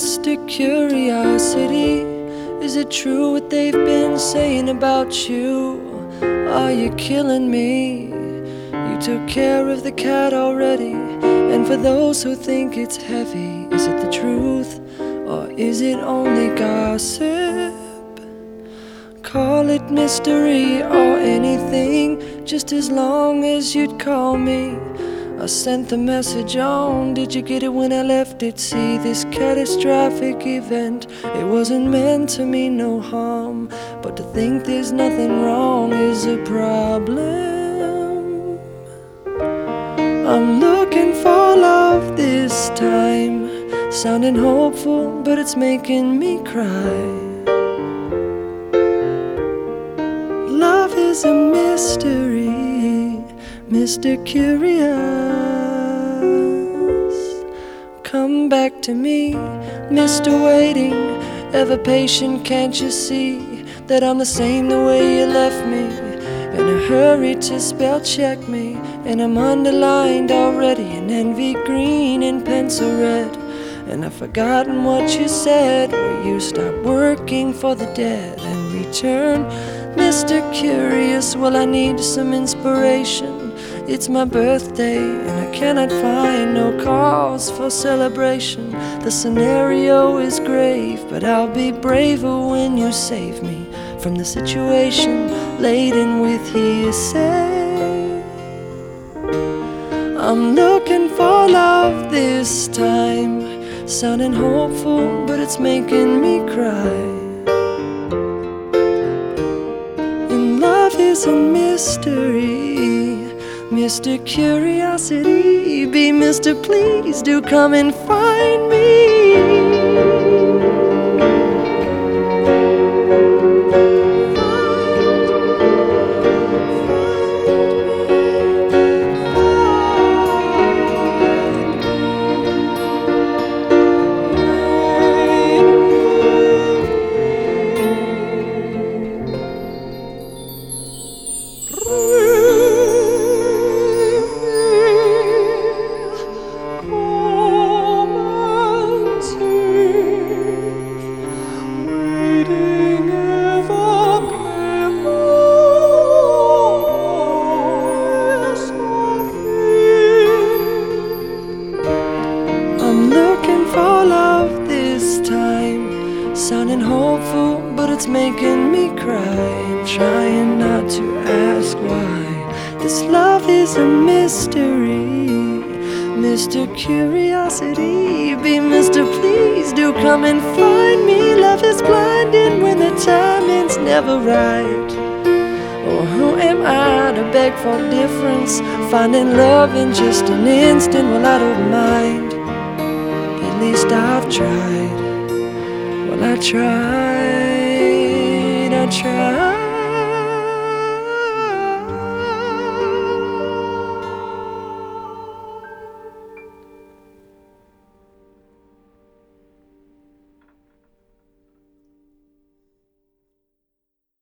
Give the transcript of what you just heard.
Mr. Curiosity. Is it true what they've been saying about you? Are you killing me? You took care of the cat already. And for those who think it's heavy, is it the truth or is it only gossip? Call it mystery or anything, just as long as you'd call me. I sent the message on. Did you get it when I left it? See this catastrophic event. It wasn't meant to mean no harm. But to think there's nothing wrong is a problem. I'm looking for love this time. Sounding hopeful, but it's making me cry. Love is a mystery. Mr. Curious. Come back to me, Mr. Waiting, ever patient. Can't you see that I'm the same the way you left me? In a hurry to spell check me, and I'm underlined already in envy green and pencil red. And I've forgotten what you said, where you stop working for the dead and return. Mr. Curious, well, I need some inspiration. It's my birthday, and I cannot find no cause for celebration. The scenario is grave, but I'll be braver when you save me from the situation laden with hearsay. I'm looking for love this time, sounding hopeful, but it's making me cry. And love is a mystery. Mr. Curiosity, be Mr. Please do come and find me. I'm it's making me cry. I'm trying not to ask why. This love is a mystery. Mr. Curiosity, be Mr. Please do come and find me. Love is blinding when the timing's never right. Or who am I to beg for difference? Finding love in just an instant, well, I don't mind. At least I've tried. Well, I tried, I tried.